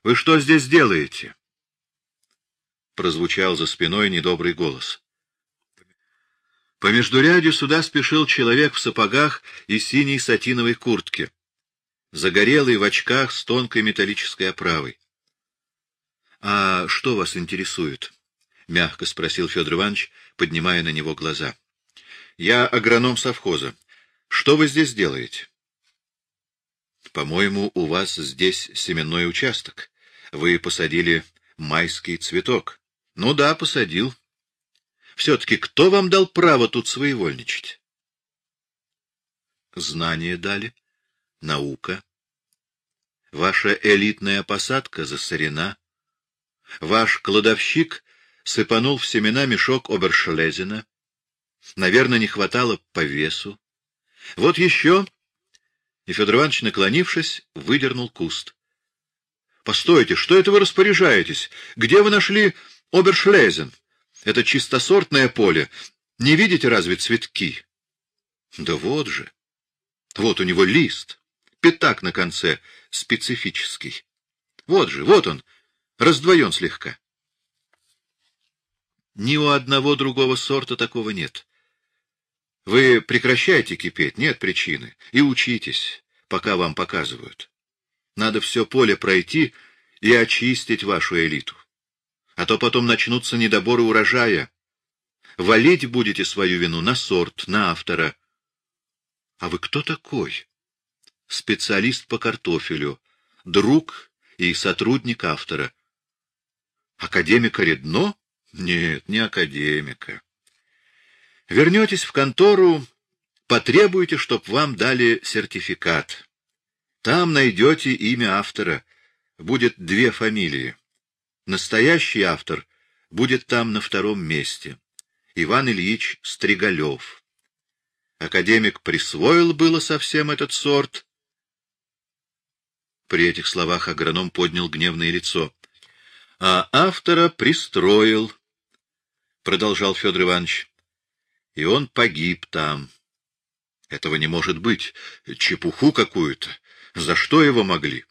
— Вы что здесь делаете? Прозвучал за спиной недобрый голос. По междурядью сюда спешил человек в сапогах и синей сатиновой куртке, загорелый в очках с тонкой металлической оправой. — А что вас интересует? — мягко спросил Федор Иванович, поднимая на него глаза. — Я агроном совхоза. Что вы здесь делаете? — По-моему, у вас здесь семенной участок. Вы посадили майский цветок. — Ну да, посадил. Все-таки кто вам дал право тут своевольничать? — Знания дали. Наука. Ваша элитная посадка засорена. Ваш кладовщик сыпанул в семена мешок обершлезена. Наверное, не хватало по весу. Вот еще... И Федор Иванович, наклонившись, выдернул куст. — Постойте, что это вы распоряжаетесь? Где вы нашли обершлезен? Это чистосортное поле. Не видите разве цветки? Да вот же. Вот у него лист. Пятак на конце, специфический. Вот же, вот он, раздвоен слегка. Ни у одного другого сорта такого нет. Вы прекращайте кипеть, нет причины, и учитесь, пока вам показывают. Надо все поле пройти и очистить вашу элиту. А то потом начнутся недоборы урожая. Валить будете свою вину на сорт, на автора. А вы кто такой? Специалист по картофелю, друг и сотрудник автора. Академика Редно? Нет, не академика. Вернетесь в контору, потребуйте, чтоб вам дали сертификат. Там найдете имя автора. Будет две фамилии. Настоящий автор будет там на втором месте. Иван Ильич Стригалев. Академик присвоил было совсем этот сорт. При этих словах агроном поднял гневное лицо. — А автора пристроил, — продолжал Федор Иванович и он погиб там. Этого не может быть. Чепуху какую-то. За что его могли?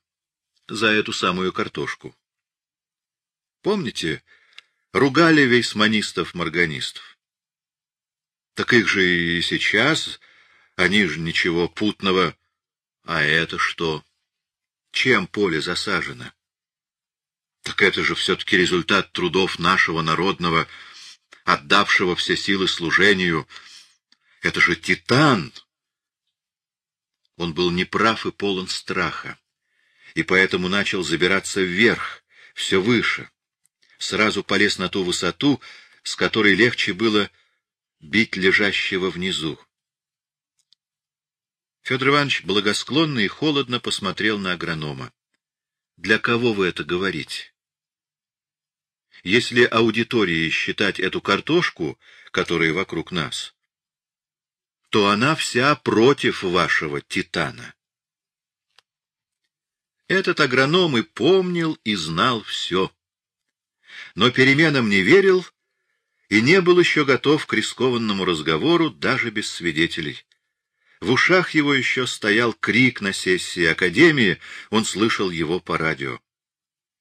За эту самую картошку. Помните, ругали вейсманистов-морганистов? Так их же и сейчас, они же ничего путного. А это что? Чем поле засажено? Так это же все-таки результат трудов нашего народного отдавшего все силы служению. Это же Титан! Он был неправ и полон страха, и поэтому начал забираться вверх, все выше. Сразу полез на ту высоту, с которой легче было бить лежащего внизу. Федор Иванович благосклонно и холодно посмотрел на агронома. — Для кого вы это говорите? Если аудиторией считать эту картошку, которая вокруг нас, то она вся против вашего титана. Этот агроном и помнил, и знал все. Но переменам не верил и не был еще готов к рискованному разговору даже без свидетелей. В ушах его еще стоял крик на сессии Академии, он слышал его по радио.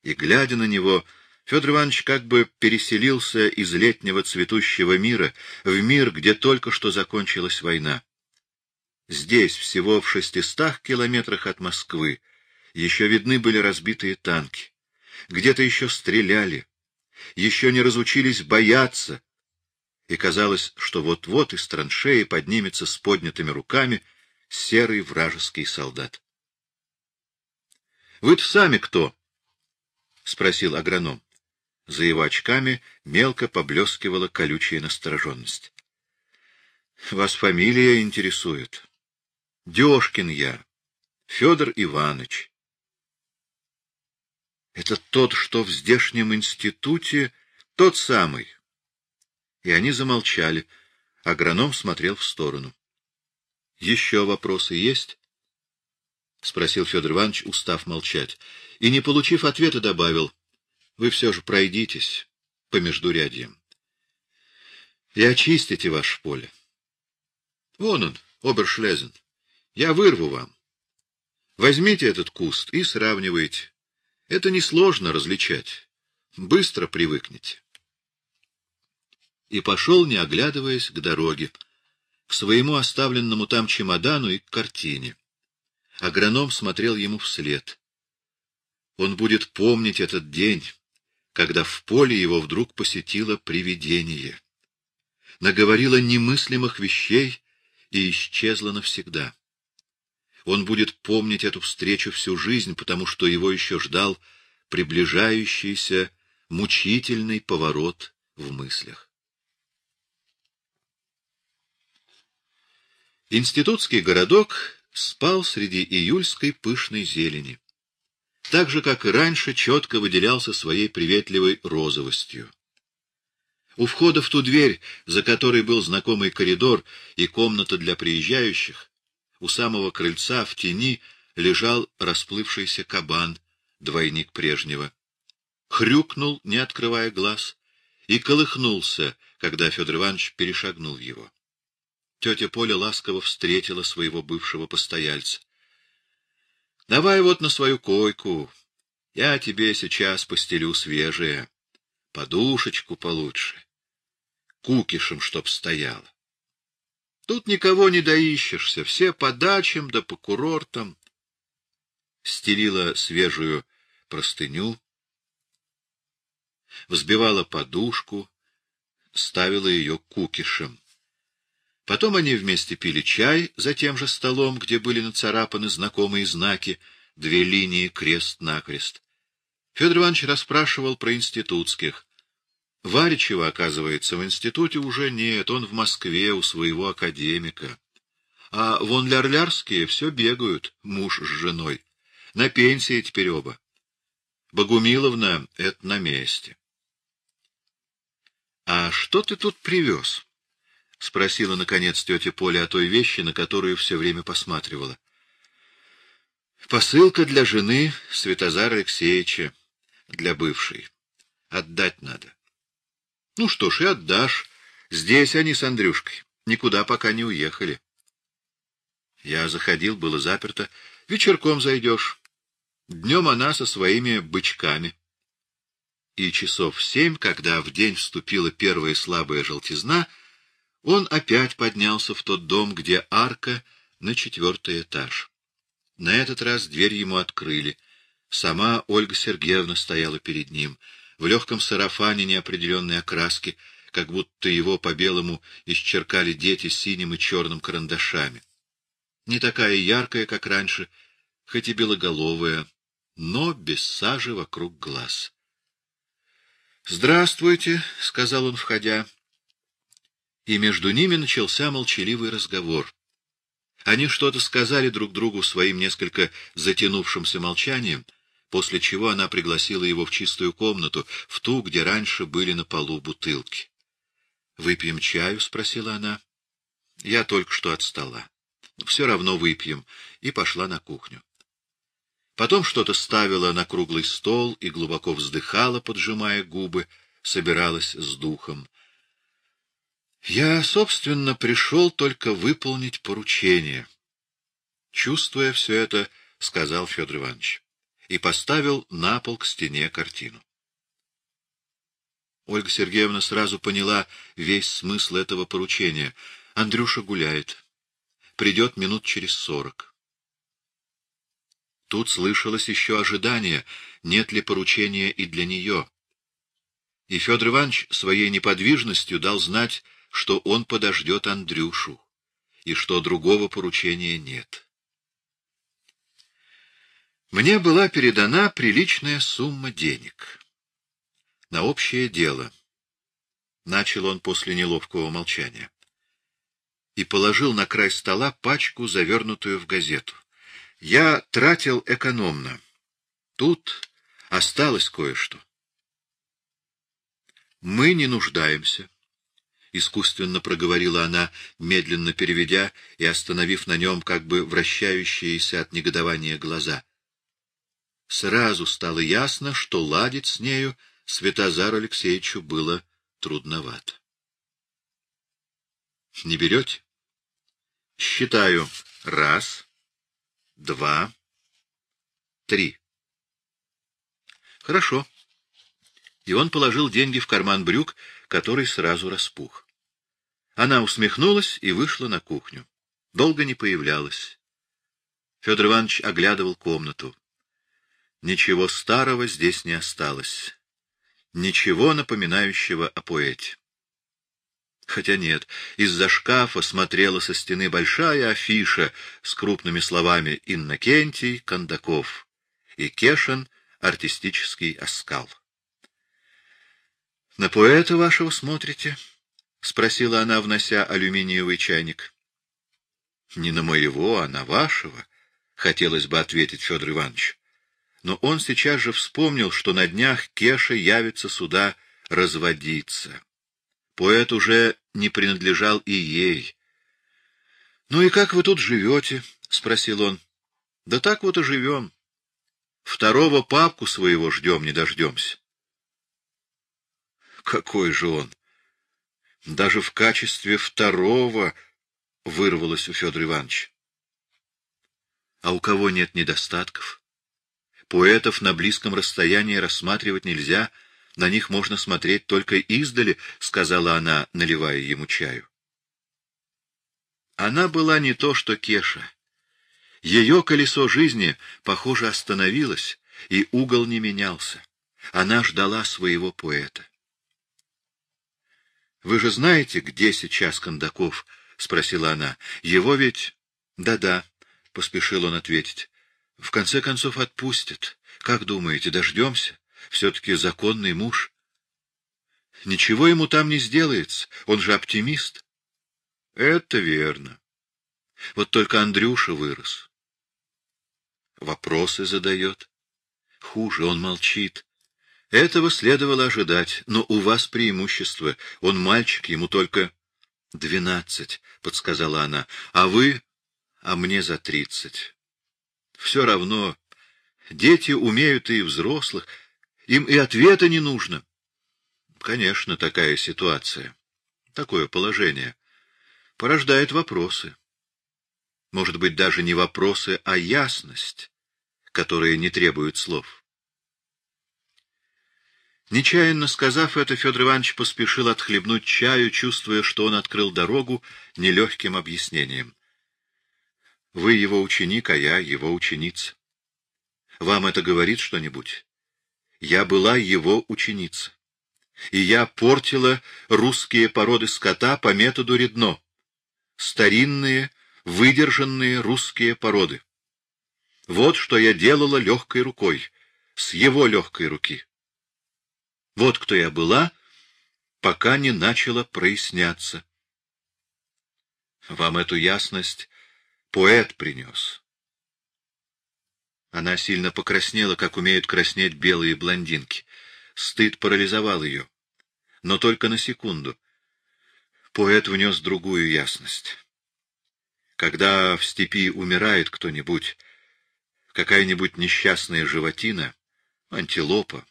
И, глядя на него, Федор Иванович как бы переселился из летнего цветущего мира в мир, где только что закончилась война. Здесь, всего в шестистах километрах от Москвы, еще видны были разбитые танки. Где-то еще стреляли, еще не разучились бояться. И казалось, что вот-вот из траншеи поднимется с поднятыми руками серый вражеский солдат. — Вы-то сами кто? — спросил агроном. За его очками мелко поблескивала колючая настороженность. — Вас фамилия интересует. — Дёшкин я. Федор Иванович. — Это тот, что в здешнем институте, тот самый. И они замолчали. Агроном смотрел в сторону. — Еще вопросы есть? — спросил Федор Иванович, устав молчать. И, не получив ответа, добавил — вы все же пройдитесь по междурядьям и очистите ваше поле. Вон он, Обершлезен. Я вырву вам. Возьмите этот куст и сравнивайте. Это несложно различать. Быстро привыкнете. И пошел, не оглядываясь, к дороге, к своему оставленному там чемодану и к картине. Агроном смотрел ему вслед. Он будет помнить этот день, когда в поле его вдруг посетило привидение. Наговорило немыслимых вещей и исчезло навсегда. Он будет помнить эту встречу всю жизнь, потому что его еще ждал приближающийся мучительный поворот в мыслях. Институтский городок спал среди июльской пышной зелени. Так же, как и раньше, четко выделялся своей приветливой розовостью. У входа в ту дверь, за которой был знакомый коридор и комната для приезжающих, у самого крыльца в тени лежал расплывшийся кабан, двойник прежнего. Хрюкнул, не открывая глаз, и колыхнулся, когда Федор Иванович перешагнул его. Тетя Поля ласково встретила своего бывшего постояльца. — Давай вот на свою койку. Я тебе сейчас постелю свежее. Подушечку получше. Кукишем, чтоб стояла. Тут никого не доищешься, все по дачам да по курортам. Стелила свежую простыню, взбивала подушку, ставила ее кукишем. Потом они вместе пили чай за тем же столом, где были нацарапаны знакомые знаки, две линии крест-накрест. Федор Иванович расспрашивал про институтских. Варичева, оказывается, в институте уже нет, он в Москве у своего академика. А вон лярлярские все бегают, муж с женой. На пенсии теперь оба. Богумиловна — это на месте. — А что ты тут привез? — спросила, наконец, тетя Поля о той вещи, на которую все время посматривала. — Посылка для жены Святозара Алексеевича, для бывшей. Отдать надо. — Ну что ж, и отдашь. Здесь они с Андрюшкой. Никуда пока не уехали. Я заходил, было заперто. Вечерком зайдешь. Днем она со своими бычками. И часов в семь, когда в день вступила первая слабая желтизна, — он опять поднялся в тот дом, где арка на четвертый этаж. На этот раз дверь ему открыли. Сама Ольга Сергеевна стояла перед ним, в легком сарафане неопределенной окраски, как будто его по-белому исчеркали дети синим и черным карандашами. Не такая яркая, как раньше, хоть и белоголовая, но без сажи вокруг глаз. — Здравствуйте, — сказал он, входя и между ними начался молчаливый разговор. Они что-то сказали друг другу своим несколько затянувшимся молчанием, после чего она пригласила его в чистую комнату, в ту, где раньше были на полу бутылки. — Выпьем чаю? — спросила она. — Я только что от стола. — Все равно выпьем. И пошла на кухню. Потом что-то ставила на круглый стол и глубоко вздыхала, поджимая губы, собиралась с духом. Я, собственно, пришел только выполнить поручение. Чувствуя все это, сказал Федор Иванович, и поставил на пол к стене картину. Ольга Сергеевна сразу поняла весь смысл этого поручения. Андрюша гуляет. Придет минут через сорок. Тут слышалось еще ожидание, нет ли поручения и для нее. И Федор Иванович своей неподвижностью дал знать, что он подождет Андрюшу и что другого поручения нет. Мне была передана приличная сумма денег. На общее дело. Начал он после неловкого молчания. И положил на край стола пачку, завернутую в газету. Я тратил экономно. Тут осталось кое-что. Мы не нуждаемся. — искусственно проговорила она, медленно переведя и остановив на нем как бы вращающиеся от негодования глаза. Сразу стало ясно, что ладить с нею Святозару Алексеевичу было трудновато. — Не берете? — Считаю. Раз, два, три. Хорошо. И он положил деньги в карман брюк, который сразу распух. Она усмехнулась и вышла на кухню. Долго не появлялась. Федор Иванович оглядывал комнату. Ничего старого здесь не осталось. Ничего напоминающего о поэте. Хотя нет, из-за шкафа смотрела со стены большая афиша с крупными словами «Иннокентий Кондаков» и «Кешин. Артистический оскал». «На поэта вашего смотрите?» — спросила она, внося алюминиевый чайник. «Не на моего, а на вашего», — хотелось бы ответить Федор Иванович. Но он сейчас же вспомнил, что на днях Кеша явится сюда разводиться. Поэт уже не принадлежал и ей. — Ну и как вы тут живете? — спросил он. — Да так вот и живем. Второго папку своего ждем, не дождемся. Какой же он? Даже в качестве второго вырвалось у Федора Ивановича. А у кого нет недостатков? Поэтов на близком расстоянии рассматривать нельзя, на них можно смотреть только издали, — сказала она, наливая ему чаю. Она была не то, что Кеша. Ее колесо жизни, похоже, остановилось, и угол не менялся. Она ждала своего поэта. — Вы же знаете, где сейчас Кондаков? — спросила она. — Его ведь... Да — Да-да, — поспешил он ответить. — В конце концов отпустят. Как думаете, дождемся? Все-таки законный муж. — Ничего ему там не сделается, он же оптимист. — Это верно. Вот только Андрюша вырос. Вопросы задает. Хуже, он молчит. Этого следовало ожидать, но у вас преимущество. Он мальчик, ему только двенадцать, — подсказала она, — а вы, а мне за тридцать. Все равно, дети умеют и взрослых, им и ответа не нужно. Конечно, такая ситуация, такое положение порождает вопросы. Может быть, даже не вопросы, а ясность, которые не требуют слов. Нечаянно сказав это, Федор Иванович поспешил отхлебнуть чаю, чувствуя, что он открыл дорогу нелегким объяснением. Вы его ученик, а я его ученица. Вам это говорит что-нибудь? Я была его ученица. И я портила русские породы скота по методу Редно. Старинные, выдержанные русские породы. Вот что я делала легкой рукой, с его легкой руки. Вот кто я была, пока не начала проясняться. Вам эту ясность поэт принес. Она сильно покраснела, как умеют краснеть белые блондинки. Стыд парализовал ее. Но только на секунду. Поэт внес другую ясность. Когда в степи умирает кто-нибудь, какая-нибудь несчастная животина, антилопа,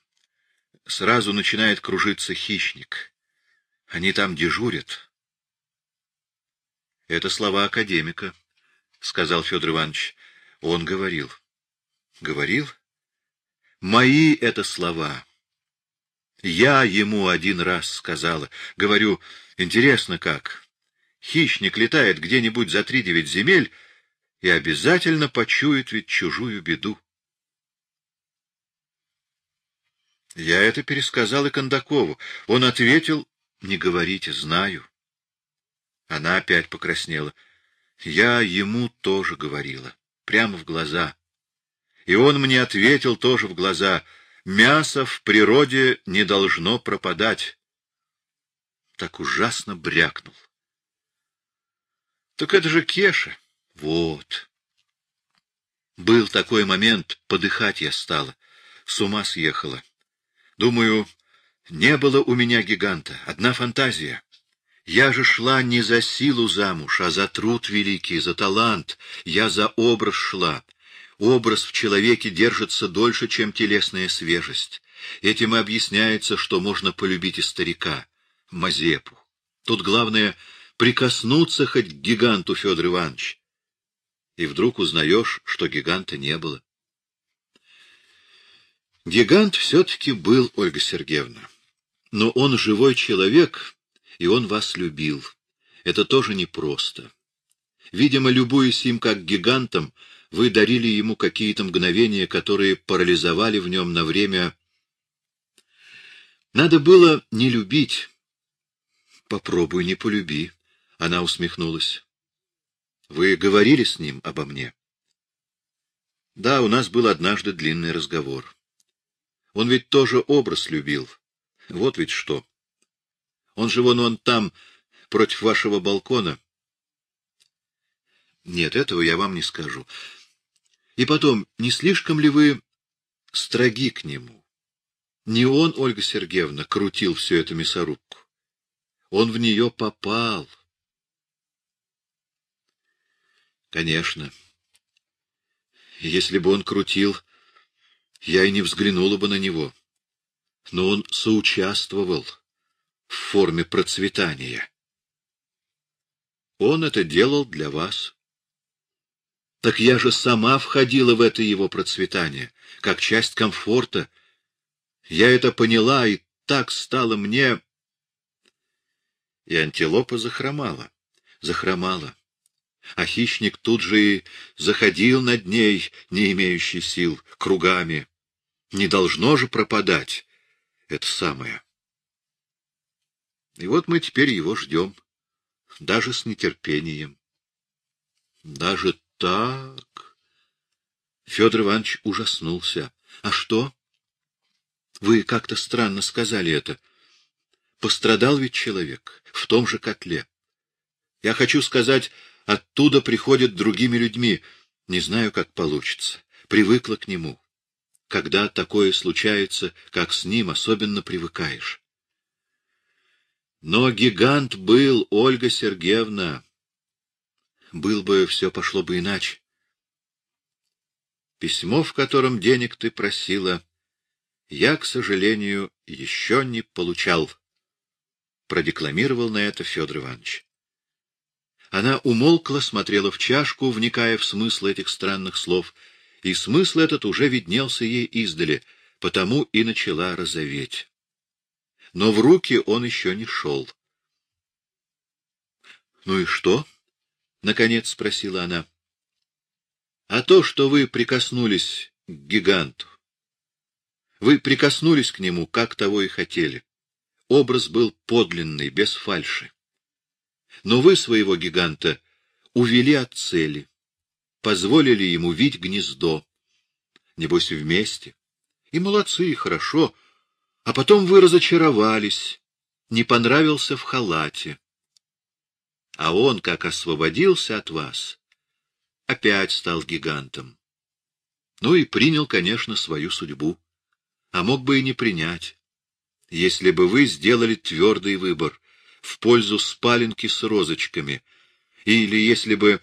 сразу начинает кружиться хищник. Они там дежурят. — Это слова академика, — сказал Федор Иванович. Он говорил. — Говорил? — Мои это слова. Я ему один раз сказала. Говорю, интересно как. Хищник летает где-нибудь за три-девять земель и обязательно почует ведь чужую беду. Я это пересказал и Кондакову. Он ответил, не говорите, знаю. Она опять покраснела. Я ему тоже говорила, прямо в глаза. И он мне ответил тоже в глаза. Мясо в природе не должно пропадать. Так ужасно брякнул. Так это же Кеша. Вот. Был такой момент, подыхать я стала. С ума съехала. Думаю, не было у меня гиганта, одна фантазия. Я же шла не за силу замуж, а за труд великий, за талант. Я за образ шла. Образ в человеке держится дольше, чем телесная свежесть. Этим и объясняется, что можно полюбить и старика, Мазепу. Тут главное — прикоснуться хоть к гиганту, Федор Иванович. И вдруг узнаешь, что гиганта не было. Гигант все-таки был, Ольга Сергеевна. Но он живой человек, и он вас любил. Это тоже непросто. Видимо, любуясь им как гигантом, вы дарили ему какие-то мгновения, которые парализовали в нем на время... Надо было не любить. Попробуй, не полюби. Она усмехнулась. Вы говорили с ним обо мне? Да, у нас был однажды длинный разговор. Он ведь тоже образ любил. Вот ведь что. Он же вон он там, против вашего балкона. Нет, этого я вам не скажу. И потом, не слишком ли вы строги к нему? Не он, Ольга Сергеевна, крутил всю эту мясорубку. Он в нее попал. Конечно. Если бы он крутил, я и не взглянула бы на него. Но он соучаствовал в форме процветания. Он это делал для вас. Так я же сама входила в это его процветание, как часть комфорта. Я это поняла, и так стало мне... И антилопа захромала, захромала. А хищник тут же и заходил над ней, не имеющий сил, кругами. Не должно же пропадать это самое. И вот мы теперь его ждем, даже с нетерпением. Даже так? Федор Иванович ужаснулся. А что? Вы как-то странно сказали это. Пострадал ведь человек в том же котле. Я хочу сказать, оттуда приходят другими людьми. Не знаю, как получится. Привыкла к нему. Когда такое случается, как с ним, особенно привыкаешь. Но гигант был, Ольга Сергеевна. Был бы, все пошло бы иначе. Письмо, в котором денег ты просила, я, к сожалению, еще не получал. Продекламировал на это Федор Иванович. Она умолкла, смотрела в чашку, вникая в смысл этих странных слов — и смысл этот уже виднелся ей издали, потому и начала розоветь. Но в руки он еще не шел. — Ну и что? — наконец спросила она. — А то, что вы прикоснулись к гиганту. Вы прикоснулись к нему, как того и хотели. Образ был подлинный, без фальши. Но вы своего гиганта увели от цели позволили ему вить гнездо. Небось, вместе. И молодцы, и хорошо. А потом вы разочаровались, не понравился в халате. А он, как освободился от вас, опять стал гигантом. Ну и принял, конечно, свою судьбу. А мог бы и не принять, если бы вы сделали твердый выбор в пользу спаленки с розочками, или если бы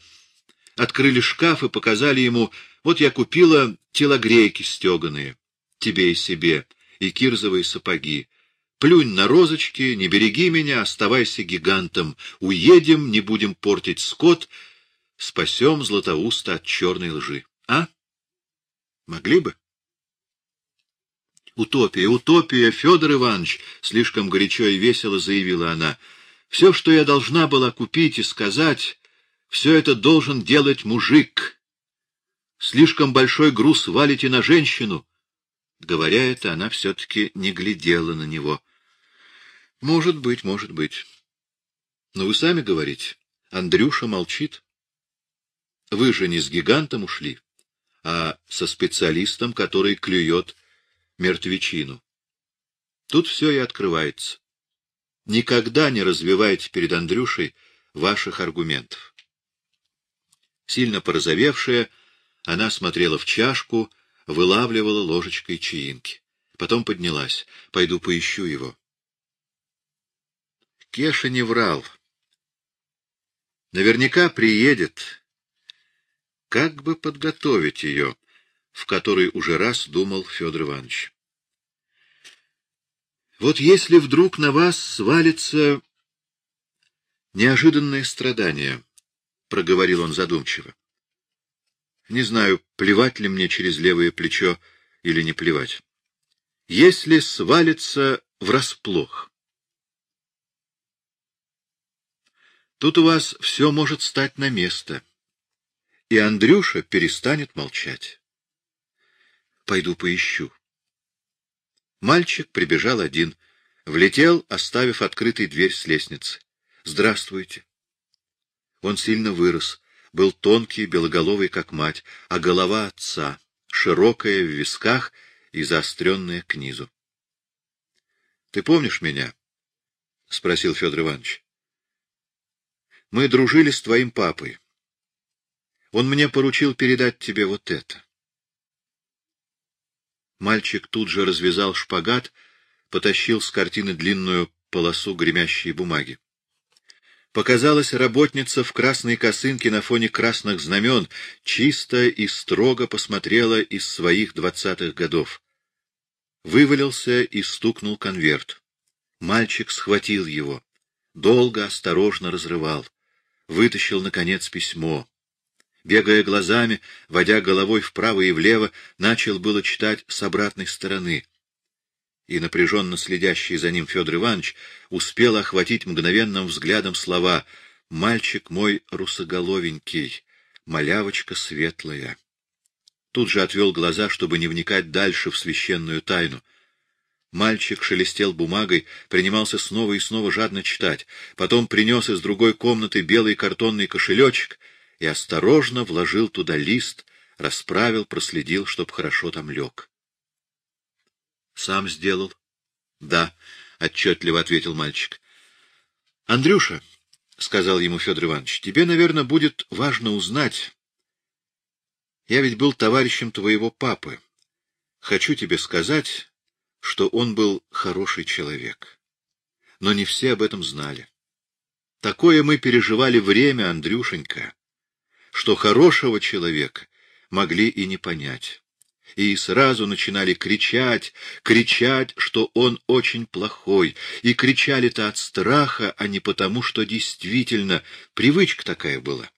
открыли шкаф и показали ему, вот я купила телогрейки стеганые, тебе и себе, и кирзовые сапоги. Плюнь на розочки, не береги меня, оставайся гигантом. Уедем, не будем портить скот, спасем Златоуста от черной лжи. А? Могли бы? Утопия, утопия, Федор Иванович, слишком горячо и весело заявила она. Все, что я должна была купить и сказать, все это должен делать мужик. Слишком большой груз валите на женщину. Говоря это, она все-таки не глядела на него. Может быть, может быть. Но вы сами говорите, Андрюша молчит. Вы же не с гигантом ушли, а со специалистом, который клюет мертвечину. Тут все и открывается. Никогда не развивайте перед Андрюшей ваших аргументов. Сильно порозовевшая, она смотрела в чашку, вылавливала ложечкой чаинки. Потом поднялась. Пойду поищу его. Кеша не врал. Наверняка приедет. Как бы подготовить ее, в которой уже раз думал Федор Иванович. Вот если вдруг на вас свалится неожиданное страдание, — проговорил он задумчиво. — Не знаю, плевать ли мне через левое плечо или не плевать. если свалится врасплох. Тут у вас все может стать на место, и Андрюша перестанет молчать. Пойду поищу. Мальчик прибежал один, влетел, оставив открытой дверь с лестницы. «Здравствуйте». Он сильно вырос, был тонкий, белоголовый, как мать, а голова отца, широкая в висках и заостренная к низу. — Ты помнишь меня? — спросил Федор Иванович. — Мы дружили с твоим папой. Он мне поручил передать тебе вот это. Мальчик тут же развязал шпагат, потащил с картины длинную полосу гремящей бумаги. Показалась работница в красной косынке на фоне красных знамен, чисто и строго посмотрела из своих двадцатых годов. Вывалился и стукнул конверт. Мальчик схватил его. Долго, осторожно разрывал. Вытащил, наконец, письмо бегая глазами, водя головой вправо и влево, начал было читать с обратной стороны. И напряженно следящий за ним Федор Иванович успел охватить мгновенным взглядом слова «Мальчик мой русоголовенький, малявочка светлая». Тут же отвел глаза, чтобы не вникать дальше в священную тайну. Мальчик шелестел бумагой, принимался снова и снова жадно читать. Потом принес из другой комнаты белый картонный кошелечек — и осторожно вложил туда лист, расправил, проследил, чтоб хорошо там лег. — Сам сделал? — Да, — отчетливо ответил мальчик. — Андрюша, — сказал ему Федор Иванович, — тебе, наверное, будет важно узнать. Я ведь был товарищем твоего папы. Хочу тебе сказать, что он был хороший человек. Но не все об этом знали. Такое мы переживали время, Андрюшенька что хорошего человека могли и не понять. И сразу начинали кричать, кричать, что он очень плохой, и кричали-то от страха, а не потому, что действительно привычка такая была.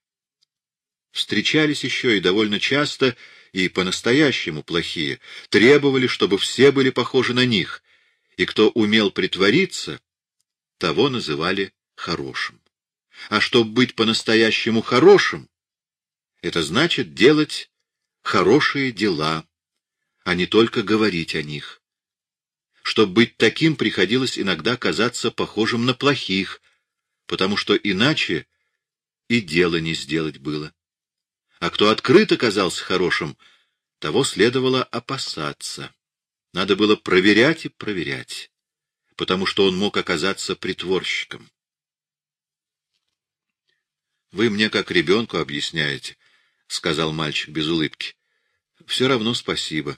Встречались еще и довольно часто, и по-настоящему плохие, требовали, чтобы все были похожи на них, и кто умел притвориться, того называли хорошим. А чтобы быть по-настоящему хорошим, это значит делать хорошие дела, а не только говорить о них. Чтобы быть таким, приходилось иногда казаться похожим на плохих, потому что иначе и дело не сделать было. А кто открыто казался хорошим, того следовало опасаться. Надо было проверять и проверять, потому что он мог оказаться притворщиком. Вы мне как ребенку объясняете, — сказал мальчик без улыбки. — Все равно спасибо.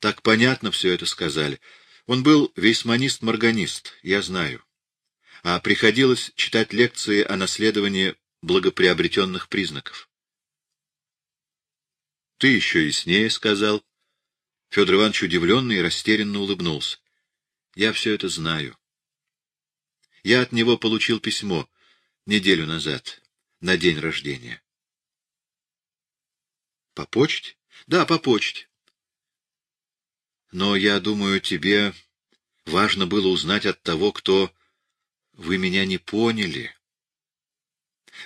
Так понятно все это сказали. Он был весьманист-морганист, я знаю. А приходилось читать лекции о наследовании благоприобретенных признаков. — Ты еще яснее сказал. Федор Иванович удивленно и растерянно улыбнулся. — Я все это знаю. Я от него получил письмо неделю назад, на день рождения. По почте? Да, по почте. Но я думаю, тебе важно было узнать от того, кто... Вы меня не поняли.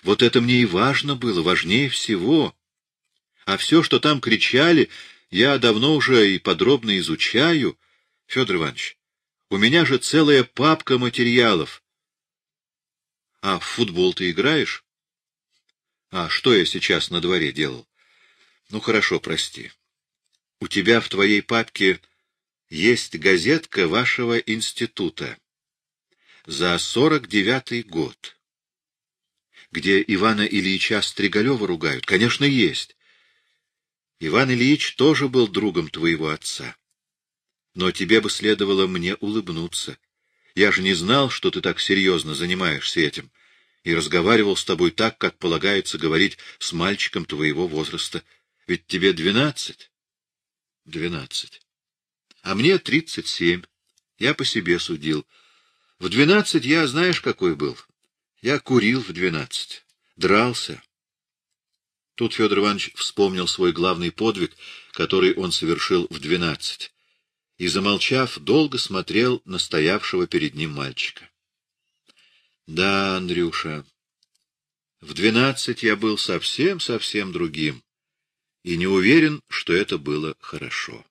Вот это мне и важно было, важнее всего. А все, что там кричали, я давно уже и подробно изучаю. Федор Иванович, у меня же целая папка материалов. А в футбол ты играешь? А что я сейчас на дворе делал? Ну, хорошо, прости. У тебя в твоей папке есть газетка вашего института за сорок девятый год, где Ивана Ильича Стригалева ругают. Конечно, есть. Иван Ильич тоже был другом твоего отца. Но тебе бы следовало мне улыбнуться. Я же не знал, что ты так серьезно занимаешься этим, и разговаривал с тобой так, как полагается говорить с мальчиком твоего возраста — ведь тебе двенадцать? Двенадцать. А мне тридцать семь. Я по себе судил. В двенадцать я, знаешь, какой был? Я курил в двенадцать. Дрался. Тут Федор Иванович вспомнил свой главный подвиг, который он совершил в двенадцать. и, замолчав, долго смотрел на стоявшего перед ним мальчика. — Да, Андрюша, в двенадцать я был совсем-совсем другим, и не уверен, что это было хорошо.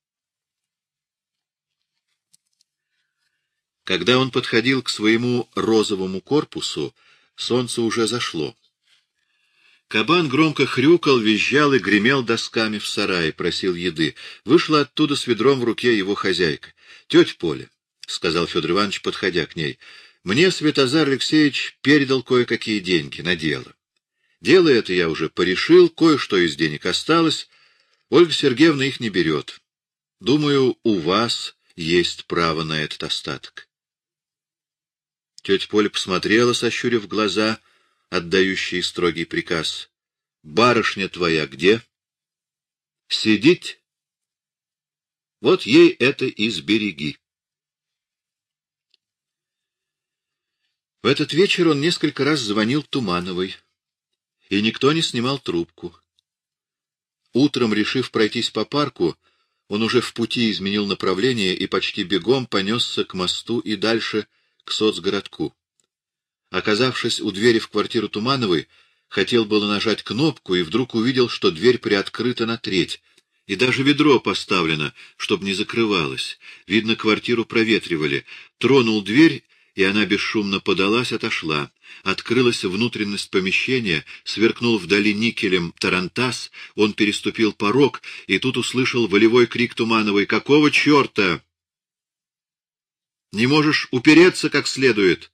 Когда он подходил к своему розовому корпусу, солнце уже зашло. Кабан громко хрюкал, визжал и гремел досками в сарае, просил еды. Вышла оттуда с ведром в руке его хозяйка. — Тетя Поля, — сказал Федор Иванович, подходя к ней, — мне Светозар Алексеевич передал кое-какие деньги на дело. Дело это я уже порешил, кое-что из денег осталось. Ольга Сергеевна их не берет. Думаю, у вас есть право на этот остаток. Тетя Поля посмотрела, сощурив глаза, отдающие строгий приказ. — Барышня твоя где? — Сидеть? Вот ей это и сбереги. В этот вечер он несколько раз звонил Тумановой, и никто не снимал трубку. Утром, решив пройтись по парку, он уже в пути изменил направление и почти бегом понесся к мосту и дальше — к соцгородку. Оказавшись у двери в квартиру Тумановой, хотел было нажать кнопку и вдруг увидел, что дверь приоткрыта на треть, и даже ведро поставлено, чтобы не закрывалось. Видно, квартиру проветривали. Тронул дверь, и она бесшумно подалась, отошла. Открылась внутренность помещения, сверкнул вдали никелем тарантас, он переступил порог, и тут услышал волевой крик Тумановой «Какого черта?» Не можешь упереться как следует.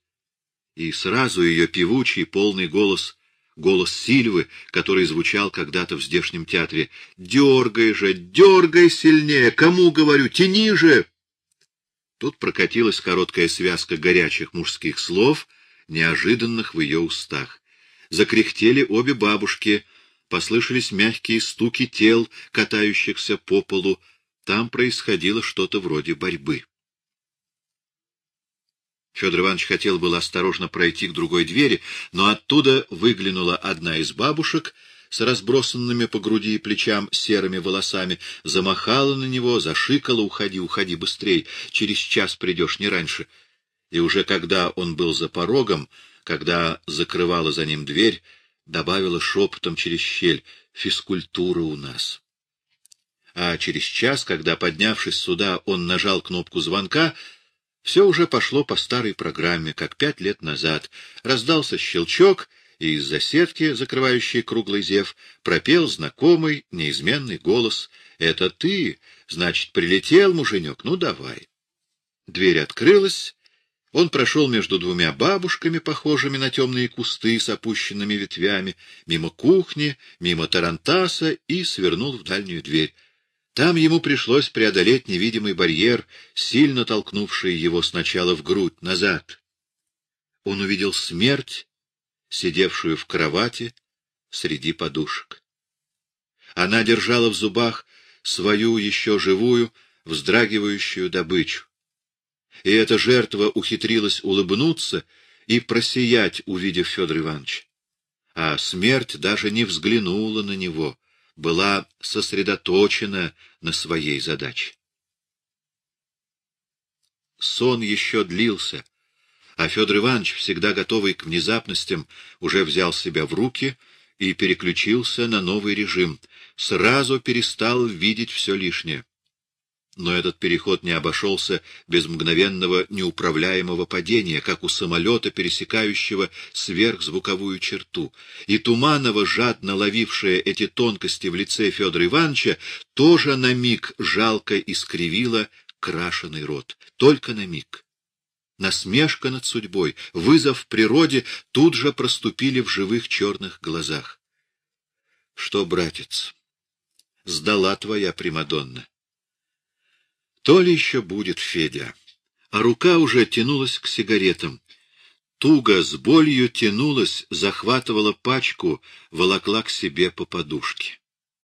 И сразу ее певучий, полный голос, голос Сильвы, который звучал когда-то в здешнем театре. «Дергай же, дергай сильнее! Кому говорю? Тяни же!» Тут прокатилась короткая связка горячих мужских слов, неожиданных в ее устах. Закряхтели обе бабушки, послышались мягкие стуки тел, катающихся по полу. Там происходило что-то вроде борьбы. Федор Иванович хотел было осторожно пройти к другой двери, но оттуда выглянула одна из бабушек с разбросанными по груди и плечам серыми волосами, замахала на него, зашикала «Уходи, уходи быстрей, через час придешь, не раньше». И уже когда он был за порогом, когда закрывала за ним дверь, добавила шепотом через щель «Физкультура у нас». А через час, когда, поднявшись сюда, он нажал кнопку звонка, все уже пошло по старой программе, как пять лет назад. Раздался щелчок, и из-за сетки, закрывающей круглый зев, пропел знакомый, неизменный голос. — Это ты? Значит, прилетел, муженек? Ну, давай. Дверь открылась. Он прошел между двумя бабушками, похожими на темные кусты с опущенными ветвями, мимо кухни, мимо тарантаса и свернул в дальнюю дверь. Там ему пришлось преодолеть невидимый барьер, сильно толкнувший его сначала в грудь, назад. Он увидел смерть, сидевшую в кровати среди подушек. Она держала в зубах свою еще живую, вздрагивающую добычу. И эта жертва ухитрилась улыбнуться и просиять, увидев Федора Ивановича. А смерть даже не взглянула на него, была сосредоточена на своей задаче. Сон еще длился, а Федор Иванович, всегда готовый к внезапностям, уже взял себя в руки и переключился на новый режим, сразу перестал видеть все лишнее. Но этот переход не обошелся без мгновенного неуправляемого падения, как у самолета, пересекающего сверхзвуковую черту. И Туманова, жадно ловившая эти тонкости в лице Федора Ивановича, тоже на миг жалко искривила крашеный рот. Только на миг. Насмешка над судьбой, вызов природе тут же проступили в живых черных глазах. — Что, братец, сдала твоя Примадонна? То ли еще будет Федя. А рука уже тянулась к сигаретам. Туго, с болью тянулась, захватывала пачку, волокла к себе по подушке.